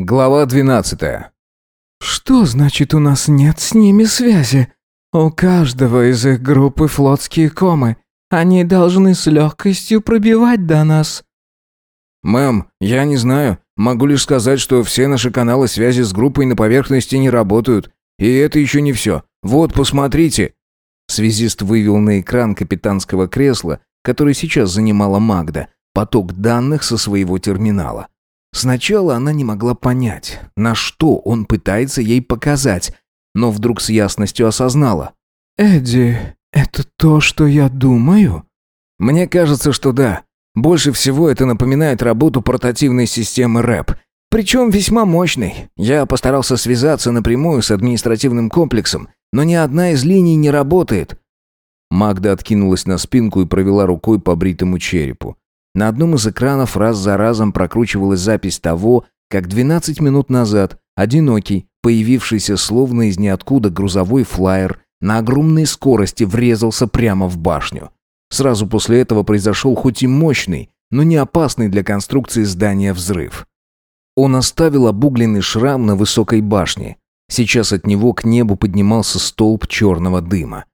Глава 12. «Что значит у нас нет с ними связи? У каждого из их группы флотские комы. Они должны с легкостью пробивать до нас». Мэм, я не знаю. Могу лишь сказать, что все наши каналы связи с группой на поверхности не работают. И это еще не все. Вот, посмотрите. Связист вывел на экран капитанского кресла, который сейчас занимала Магда, поток данных со своего терминала. Сначала она не могла понять, на что он пытается ей показать, но вдруг с ясностью осознала. «Эдди, это то, что я думаю?» «Мне кажется, что да. Больше всего это напоминает работу портативной системы РЭП, причем весьма мощной. Я постарался связаться напрямую с административным комплексом, но ни одна из линий не работает». Магда откинулась на спинку и провела рукой по бритому черепу. На одном из экранов раз за разом прокручивалась запись того, как 12 минут назад одинокий, появившийся словно из ниоткуда грузовой флайер, на огромной скорости врезался прямо в башню. Сразу после этого произошел хоть и мощный, но не опасный для конструкции здания взрыв. Он оставил обугленный шрам на высокой башне. Сейчас от него к небу поднимался столб черного дыма.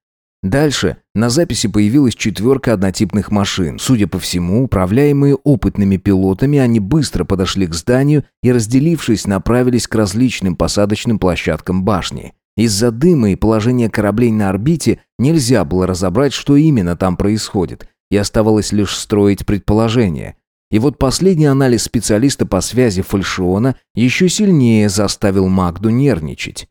Дальше на записи появилась четверка однотипных машин. Судя по всему, управляемые опытными пилотами, они быстро подошли к зданию и, разделившись, направились к различным посадочным площадкам башни. Из-за дыма и положения кораблей на орбите нельзя было разобрать, что именно там происходит, и оставалось лишь строить предположения. И вот последний анализ специалиста по связи Фальшиона еще сильнее заставил Магду нервничать.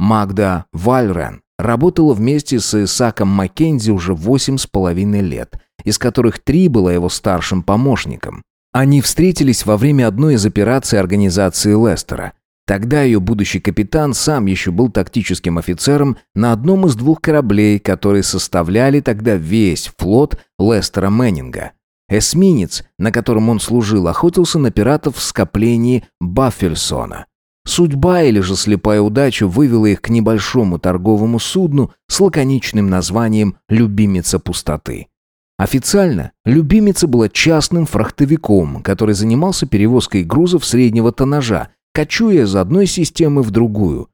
Магда Вальрен Работала вместе с Исаком Маккензи уже восемь с половиной лет, из которых три была его старшим помощником. Они встретились во время одной из операций организации Лестера. Тогда ее будущий капитан сам еще был тактическим офицером на одном из двух кораблей, которые составляли тогда весь флот Лестера Мэннинга. Эсминец, на котором он служил, охотился на пиратов в скоплении Баффельсона. Судьба или же слепая удача вывела их к небольшому торговому судну с лаконичным названием «Любимица пустоты». Официально «Любимица» была частным фрахтовиком, который занимался перевозкой грузов среднего тоннажа, кочуя из одной системы в другую.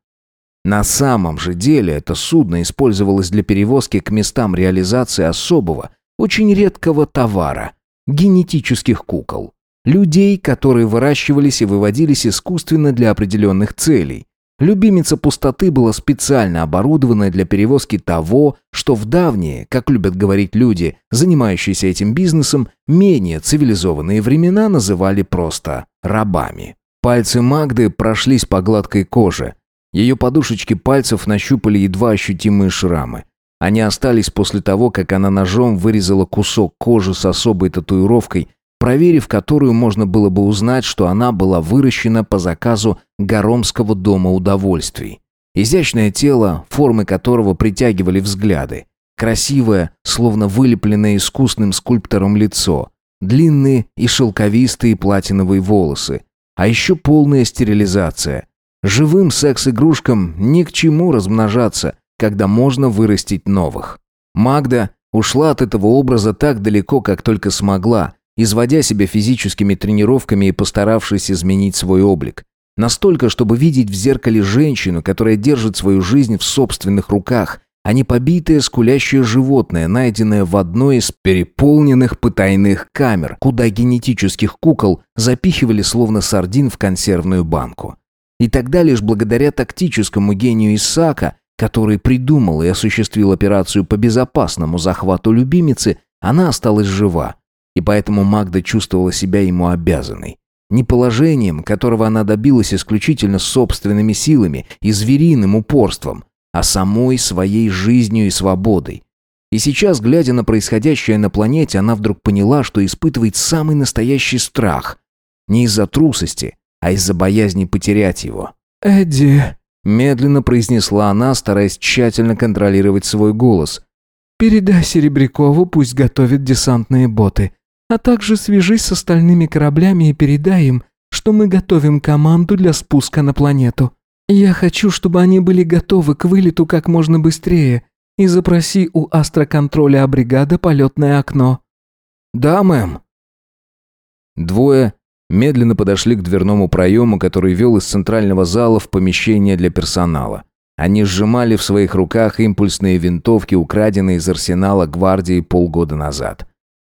На самом же деле это судно использовалось для перевозки к местам реализации особого, очень редкого товара – генетических кукол. Людей, которые выращивались и выводились искусственно для определенных целей. Любимица пустоты была специально оборудована для перевозки того, что в давние, как любят говорить люди, занимающиеся этим бизнесом, менее цивилизованные времена называли просто рабами. Пальцы Магды прошлись по гладкой коже. Ее подушечки пальцев нащупали едва ощутимые шрамы. Они остались после того, как она ножом вырезала кусок кожи с особой татуировкой проверив которую можно было бы узнать, что она была выращена по заказу Горомского дома удовольствий. Изящное тело, формы которого притягивали взгляды. Красивое, словно вылепленное искусным скульптором лицо. Длинные и шелковистые платиновые волосы. А еще полная стерилизация. Живым секс-игрушкам ни к чему размножаться, когда можно вырастить новых. Магда ушла от этого образа так далеко, как только смогла – изводя себя физическими тренировками и постаравшись изменить свой облик. Настолько, чтобы видеть в зеркале женщину, которая держит свою жизнь в собственных руках, а не побитое скулящее животное, найденное в одной из переполненных потайных камер, куда генетических кукол запихивали словно сардин в консервную банку. И тогда лишь благодаря тактическому гению Исаака, который придумал и осуществил операцию по безопасному захвату любимицы, она осталась жива – и поэтому Магда чувствовала себя ему обязанной. Не положением, которого она добилась исключительно собственными силами и звериным упорством, а самой своей жизнью и свободой. И сейчас, глядя на происходящее на планете, она вдруг поняла, что испытывает самый настоящий страх. Не из-за трусости, а из-за боязни потерять его. «Эдди», — медленно произнесла она, стараясь тщательно контролировать свой голос. «Передай Серебрякову, пусть готовит десантные боты. А также свяжись с остальными кораблями и передай им, что мы готовим команду для спуска на планету. Я хочу, чтобы они были готовы к вылету как можно быстрее, и запроси у астроконтроля бригада полетное окно». «Да, мэм». Двое медленно подошли к дверному проему, который вел из центрального зала в помещение для персонала. Они сжимали в своих руках импульсные винтовки, украденные из арсенала гвардии полгода назад.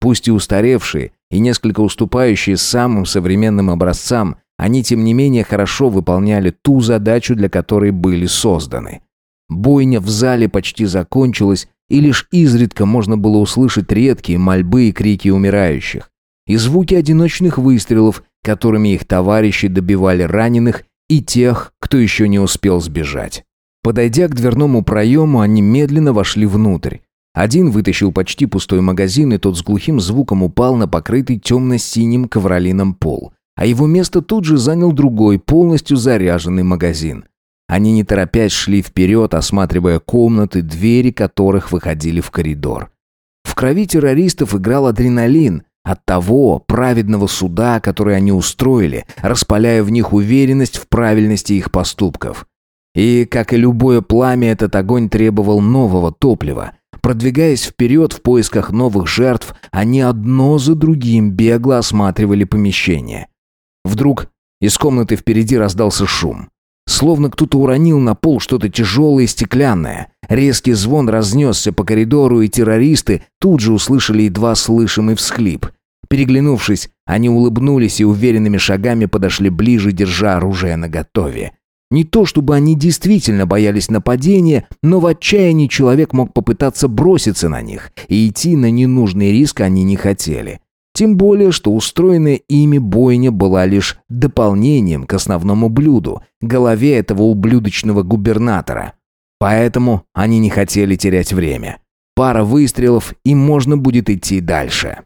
Пусть и устаревшие, и несколько уступающие самым современным образцам, они, тем не менее, хорошо выполняли ту задачу, для которой были созданы. Бойня в зале почти закончилась, и лишь изредка можно было услышать редкие мольбы и крики умирающих. И звуки одиночных выстрелов, которыми их товарищи добивали раненых и тех, кто еще не успел сбежать. Подойдя к дверному проему, они медленно вошли внутрь. Один вытащил почти пустой магазин, и тот с глухим звуком упал на покрытый темно-синим ковролином пол. А его место тут же занял другой, полностью заряженный магазин. Они не торопясь шли вперед, осматривая комнаты, двери которых выходили в коридор. В крови террористов играл адреналин от того праведного суда, который они устроили, распаляя в них уверенность в правильности их поступков. И, как и любое пламя, этот огонь требовал нового топлива. Продвигаясь вперед в поисках новых жертв, они одно за другим бегло осматривали помещение. Вдруг из комнаты впереди раздался шум. Словно кто-то уронил на пол что-то тяжелое и стеклянное. Резкий звон разнесся по коридору, и террористы тут же услышали едва слышимый всхлип. Переглянувшись, они улыбнулись и уверенными шагами подошли ближе, держа оружие наготове. Не то чтобы они действительно боялись нападения, но в отчаянии человек мог попытаться броситься на них, и идти на ненужный риск они не хотели. Тем более, что устроенная ими бойня была лишь дополнением к основному блюду, голове этого ублюдочного губернатора. Поэтому они не хотели терять время. Пара выстрелов, и можно будет идти дальше.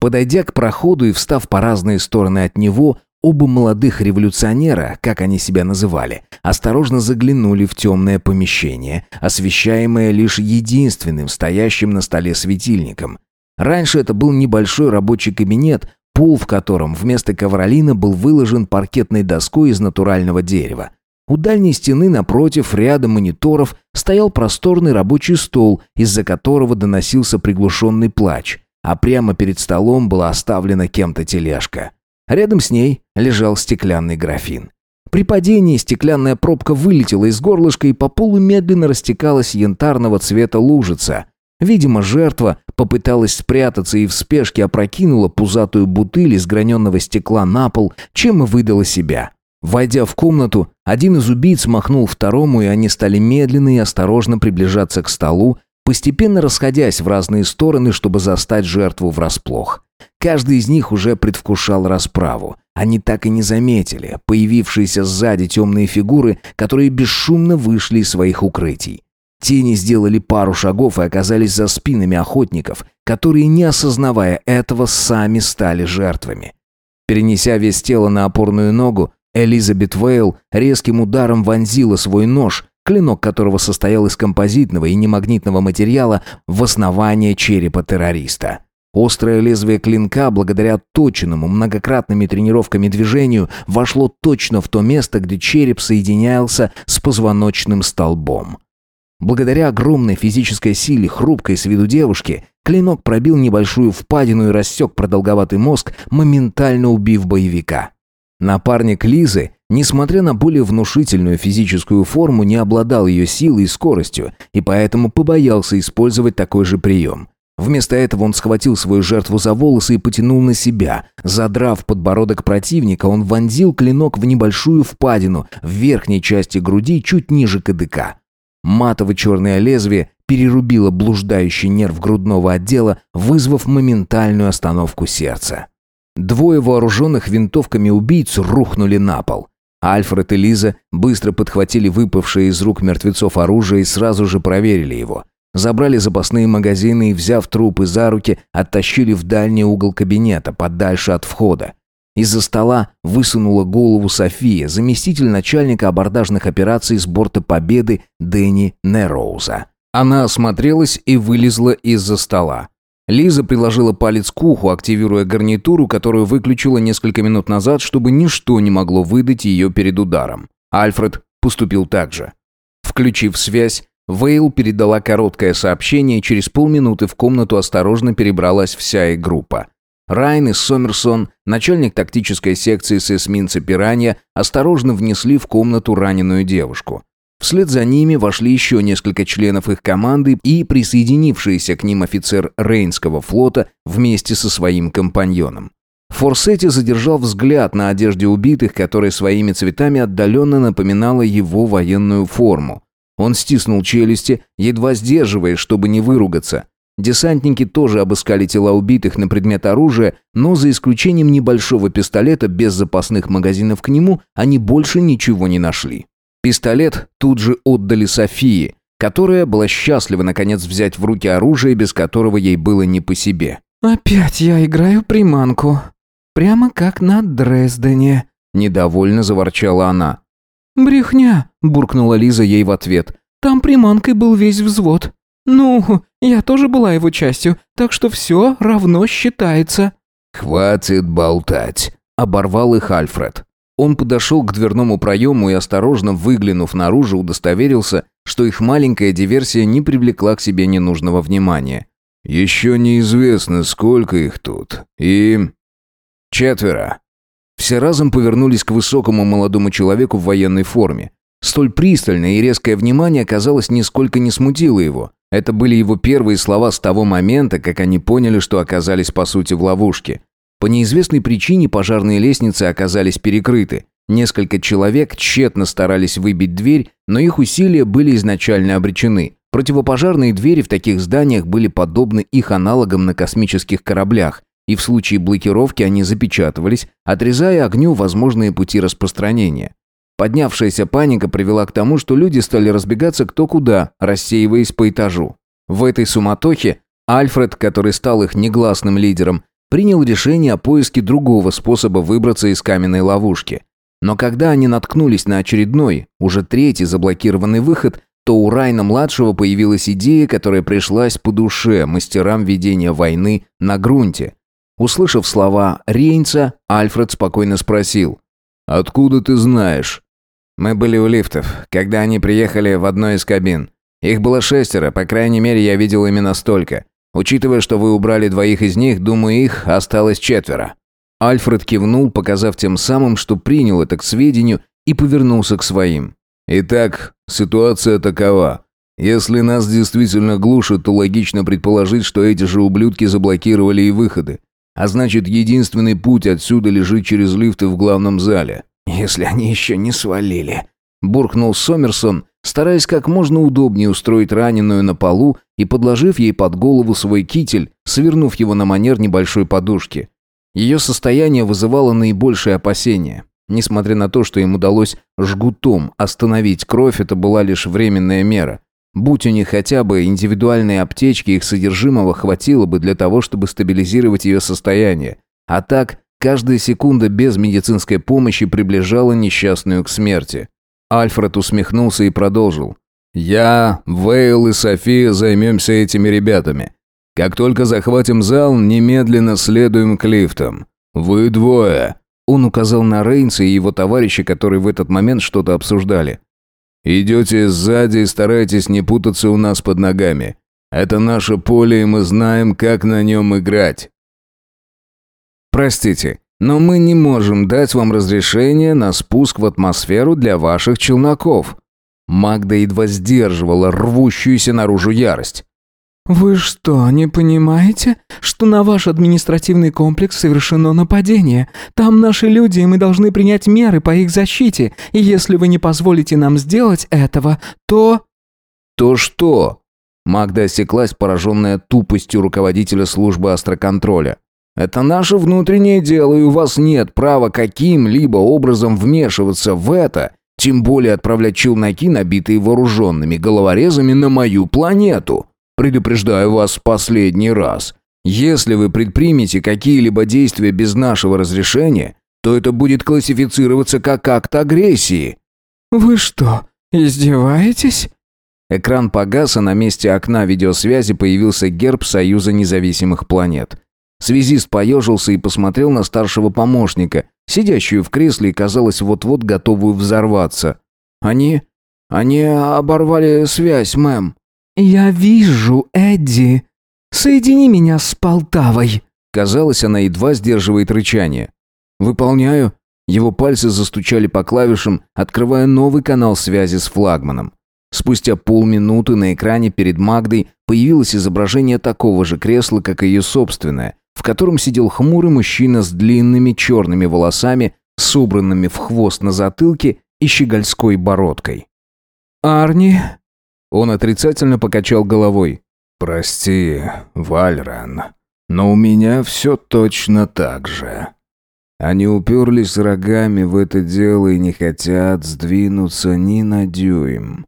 Подойдя к проходу и встав по разные стороны от него, Оба молодых революционера, как они себя называли, осторожно заглянули в темное помещение, освещаемое лишь единственным стоящим на столе светильником. Раньше это был небольшой рабочий кабинет, пол в котором вместо ковролина был выложен паркетной доской из натурального дерева. У дальней стены напротив, рядом мониторов, стоял просторный рабочий стол, из-за которого доносился приглушенный плач, а прямо перед столом была оставлена кем-то тележка. Рядом с ней лежал стеклянный графин. При падении стеклянная пробка вылетела из горлышка и по полу медленно растекалась янтарного цвета лужица. Видимо, жертва попыталась спрятаться и в спешке опрокинула пузатую бутыль из граненого стекла на пол, чем и выдала себя. Войдя в комнату, один из убийц махнул второму, и они стали медленно и осторожно приближаться к столу, постепенно расходясь в разные стороны, чтобы застать жертву врасплох. Каждый из них уже предвкушал расправу. Они так и не заметили появившиеся сзади темные фигуры, которые бесшумно вышли из своих укрытий. Тени сделали пару шагов и оказались за спинами охотников, которые, не осознавая этого, сами стали жертвами. Перенеся вес тела на опорную ногу, Элизабет Вейл резким ударом вонзила свой нож, клинок которого состоял из композитного и немагнитного материала, в основание черепа террориста. Острое лезвие клинка, благодаря точенному многократными тренировками движению, вошло точно в то место, где череп соединялся с позвоночным столбом. Благодаря огромной физической силе, хрупкой с виду девушки, клинок пробил небольшую впадину и рассек продолговатый мозг, моментально убив боевика. Напарник Лизы, несмотря на более внушительную физическую форму, не обладал ее силой и скоростью, и поэтому побоялся использовать такой же прием. Вместо этого он схватил свою жертву за волосы и потянул на себя. Задрав подбородок противника, он вонзил клинок в небольшую впадину в верхней части груди чуть ниже кадыка. Матово-черное лезвие перерубило блуждающий нерв грудного отдела, вызвав моментальную остановку сердца. Двое вооруженных винтовками убийц рухнули на пол. Альфред и Лиза быстро подхватили выпавшее из рук мертвецов оружие и сразу же проверили его. Забрали запасные магазины и, взяв трупы за руки, оттащили в дальний угол кабинета, подальше от входа. Из-за стола высунула голову София, заместитель начальника абордажных операций с борта Победы Дэнни Нероуза. Она осмотрелась и вылезла из-за стола. Лиза приложила палец к уху, активируя гарнитуру, которую выключила несколько минут назад, чтобы ничто не могло выдать ее перед ударом. Альфред поступил так же. Включив связь, Вейл передала короткое сообщение, и через полминуты в комнату осторожно перебралась вся их группа. Райн и Сомерсон, начальник тактической секции с эсминца «Пиранья», осторожно внесли в комнату раненую девушку. Вслед за ними вошли еще несколько членов их команды и присоединившийся к ним офицер Рейнского флота вместе со своим компаньоном. Форсетти задержал взгляд на одежде убитых, которая своими цветами отдаленно напоминала его военную форму. Он стиснул челюсти, едва сдерживаясь, чтобы не выругаться. Десантники тоже обыскали тела убитых на предмет оружия, но за исключением небольшого пистолета без запасных магазинов к нему, они больше ничего не нашли. Пистолет тут же отдали Софии, которая была счастлива наконец взять в руки оружие, без которого ей было не по себе. «Опять я играю приманку. Прямо как на Дрездене», — недовольно заворчала она. «Брехня», — буркнула Лиза ей в ответ. «Там приманкой был весь взвод. Ну, я тоже была его частью, так что все равно считается». «Хватит болтать», — оборвал их Альфред. Он подошел к дверному проему и, осторожно выглянув наружу, удостоверился, что их маленькая диверсия не привлекла к себе ненужного внимания. «Еще неизвестно, сколько их тут. И...» «Четверо». Все разом повернулись к высокому молодому человеку в военной форме. Столь пристальное и резкое внимание, казалось, нисколько не смутило его. Это были его первые слова с того момента, как они поняли, что оказались по сути в ловушке. По неизвестной причине пожарные лестницы оказались перекрыты. Несколько человек тщетно старались выбить дверь, но их усилия были изначально обречены. Противопожарные двери в таких зданиях были подобны их аналогам на космических кораблях, и в случае блокировки они запечатывались, отрезая огню возможные пути распространения. Поднявшаяся паника привела к тому, что люди стали разбегаться кто куда, рассеиваясь по этажу. В этой суматохе Альфред, который стал их негласным лидером, принял решение о поиске другого способа выбраться из каменной ловушки. Но когда они наткнулись на очередной, уже третий заблокированный выход, то у Райна-младшего появилась идея, которая пришлась по душе мастерам ведения войны на грунте. Услышав слова Рейнца, Альфред спокойно спросил. «Откуда ты знаешь?» «Мы были у лифтов, когда они приехали в одной из кабин. Их было шестеро, по крайней мере, я видел именно столько. Учитывая, что вы убрали двоих из них, думаю, их осталось четверо». Альфред кивнул, показав тем самым, что принял это к сведению и повернулся к своим. «Итак, ситуация такова. Если нас действительно глушат, то логично предположить, что эти же ублюдки заблокировали и выходы. А значит, единственный путь отсюда лежит через лифты в главном зале. Если они еще не свалили», – буркнул Сомерсон, стараясь как можно удобнее устроить раненую на полу и подложив ей под голову свой китель, свернув его на манер небольшой подушки. Ее состояние вызывало наибольшее опасение. Несмотря на то, что им удалось жгутом остановить кровь, это была лишь временная мера. Будь у них хотя бы индивидуальные аптечки, их содержимого хватило бы для того, чтобы стабилизировать ее состояние. А так, каждая секунда без медицинской помощи приближала несчастную к смерти. Альфред усмехнулся и продолжил. «Я, Вейл и София займемся этими ребятами. Как только захватим зал, немедленно следуем к лифтам. Вы двое». Он указал на Рейнса и его товарища, которые в этот момент что-то обсуждали. «Идете сзади и старайтесь не путаться у нас под ногами. Это наше поле, и мы знаем, как на нем играть». «Простите, но мы не можем дать вам разрешение на спуск в атмосферу для ваших челноков». Магда едва сдерживала рвущуюся наружу ярость. «Вы что, не понимаете, что на ваш административный комплекс совершено нападение? Там наши люди, и мы должны принять меры по их защите. И если вы не позволите нам сделать этого, то...» «То что?» Магда осеклась, пораженная тупостью руководителя службы астроконтроля. Это наше внутреннее дело, и у вас нет права каким-либо образом вмешиваться в это, тем более отправлять челноки, набитые вооруженными головорезами, на мою планету. Предупреждаю вас последний раз. Если вы предпримете какие-либо действия без нашего разрешения, то это будет классифицироваться как акт агрессии». «Вы что, издеваетесь?» Экран погас, а на месте окна видеосвязи появился герб Союза независимых планет. Связист поежился и посмотрел на старшего помощника, сидящую в кресле и, казалось, вот-вот готовую взорваться. «Они... они оборвали связь, мэм». «Я вижу, Эдди. Соедини меня с Полтавой». Казалось, она едва сдерживает рычание. «Выполняю». Его пальцы застучали по клавишам, открывая новый канал связи с флагманом. Спустя полминуты на экране перед Магдой появилось изображение такого же кресла, как и ее собственное, в котором сидел хмурый мужчина с длинными черными волосами, собранными в хвост на затылке и щегольской бородкой. «Арни?» Он отрицательно покачал головой. «Прости, Вальран, но у меня все точно так же». Они уперлись рогами в это дело и не хотят сдвинуться ни на дюйм.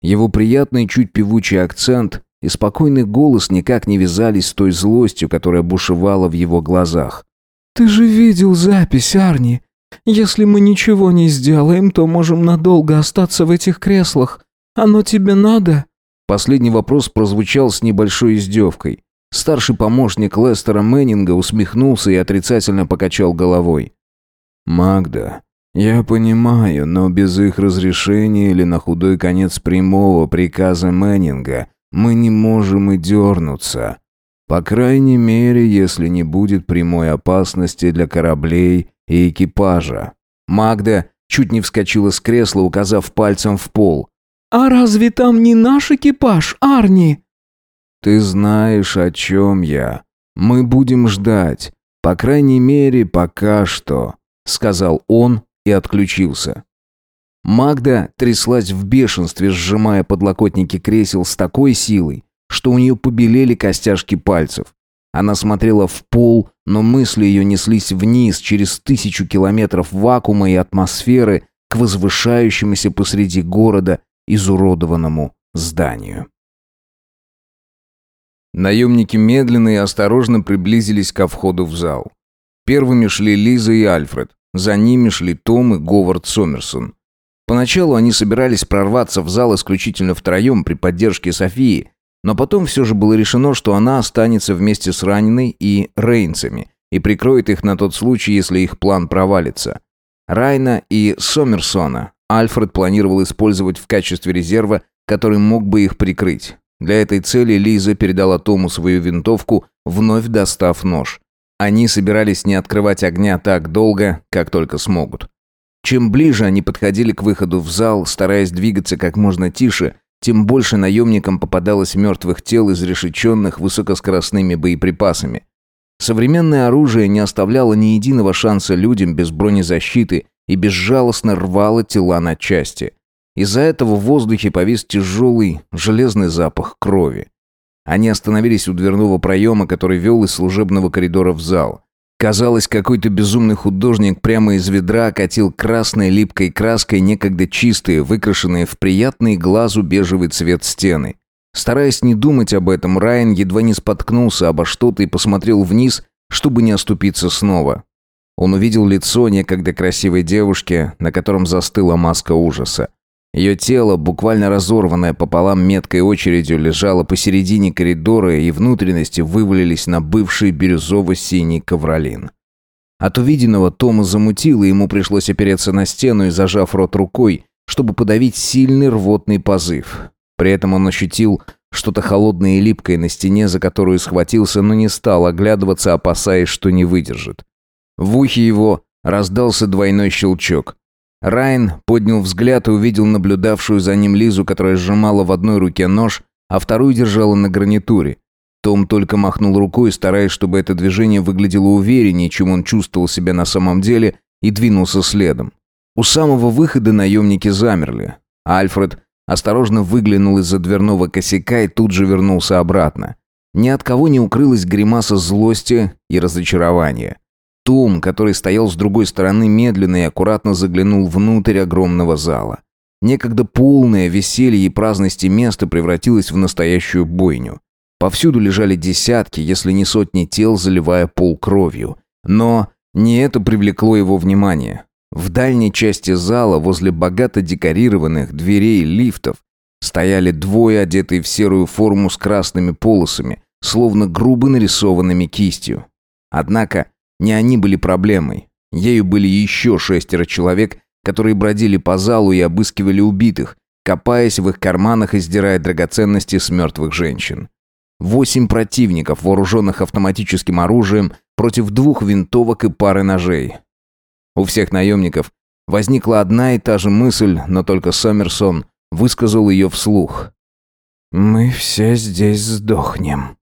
Его приятный, чуть певучий акцент и спокойный голос никак не вязались с той злостью, которая бушевала в его глазах. «Ты же видел запись, Арни. Если мы ничего не сделаем, то можем надолго остаться в этих креслах. Оно тебе надо?» Последний вопрос прозвучал с небольшой издевкой. Старший помощник Лестера Мэннинга усмехнулся и отрицательно покачал головой. «Магда, я понимаю, но без их разрешения или на худой конец прямого приказа Мэннинга мы не можем и дернуться. По крайней мере, если не будет прямой опасности для кораблей и экипажа». Магда чуть не вскочила с кресла, указав пальцем в пол. «А разве там не наш экипаж, Арни?» «Ты знаешь, о чем я. Мы будем ждать. По крайней мере, пока что», — сказал он, и отключился. Магда тряслась в бешенстве, сжимая подлокотники кресел с такой силой, что у нее побелели костяшки пальцев. Она смотрела в пол, но мысли ее неслись вниз через тысячу километров вакуума и атмосферы к возвышающемуся посреди города изуродованному зданию. Наемники медленно и осторожно приблизились ко входу в зал. Первыми шли Лиза и Альфред. За ними шли Том и Говард Сомерсон. Поначалу они собирались прорваться в зал исключительно втроем при поддержке Софии, но потом все же было решено, что она останется вместе с раненой и Рейнцами и прикроет их на тот случай, если их план провалится. Райна и Сомерсона Альфред планировал использовать в качестве резерва, который мог бы их прикрыть. Для этой цели Лиза передала Тому свою винтовку, вновь достав нож. Они собирались не открывать огня так долго, как только смогут. Чем ближе они подходили к выходу в зал, стараясь двигаться как можно тише, тем больше наемникам попадалось мертвых тел, изрешеченных высокоскоростными боеприпасами. Современное оружие не оставляло ни единого шанса людям без бронезащиты и безжалостно рвало тела на части. Из-за этого в воздухе повис тяжелый железный запах крови. Они остановились у дверного проема, который вел из служебного коридора в зал. Казалось, какой-то безумный художник прямо из ведра катил красной липкой краской некогда чистые, выкрашенные в приятный глазу бежевый цвет стены. Стараясь не думать об этом, Райан едва не споткнулся обо что-то и посмотрел вниз, чтобы не оступиться снова. Он увидел лицо некогда красивой девушки, на котором застыла маска ужаса. Ее тело, буквально разорванное пополам меткой очередью, лежало посередине коридора, и внутренности вывалились на бывший бирюзово-синий ковролин. От увиденного Тома замутило, ему пришлось опереться на стену и зажав рот рукой, чтобы подавить сильный рвотный позыв. При этом он ощутил что-то холодное и липкое на стене, за которую схватился, но не стал оглядываться, опасаясь, что не выдержит. В ухе его раздался двойной щелчок. Райан поднял взгляд и увидел наблюдавшую за ним Лизу, которая сжимала в одной руке нож, а вторую держала на гарнитуре. Том только махнул рукой, стараясь, чтобы это движение выглядело увереннее, чем он чувствовал себя на самом деле, и двинулся следом. У самого выхода наемники замерли. Альфред осторожно выглянул из-за дверного косяка и тут же вернулся обратно. Ни от кого не укрылась гримаса злости и разочарования. Том, который стоял с другой стороны, медленно и аккуратно заглянул внутрь огромного зала. Некогда полное веселье и праздности место превратилось в настоящую бойню. Повсюду лежали десятки, если не сотни тел, заливая пол кровью. Но не это привлекло его внимание. В дальней части зала, возле богато декорированных дверей лифтов, стояли двое, одетые в серую форму с красными полосами, словно грубо нарисованными кистью. Однако не они были проблемой. Ею были еще шестеро человек, которые бродили по залу и обыскивали убитых, копаясь в их карманах и сдирая драгоценности с мертвых женщин. Восемь противников, вооруженных автоматическим оружием, против двух винтовок и пары ножей. У всех наемников возникла одна и та же мысль, но только Сомерсон высказал ее вслух. «Мы все здесь сдохнем».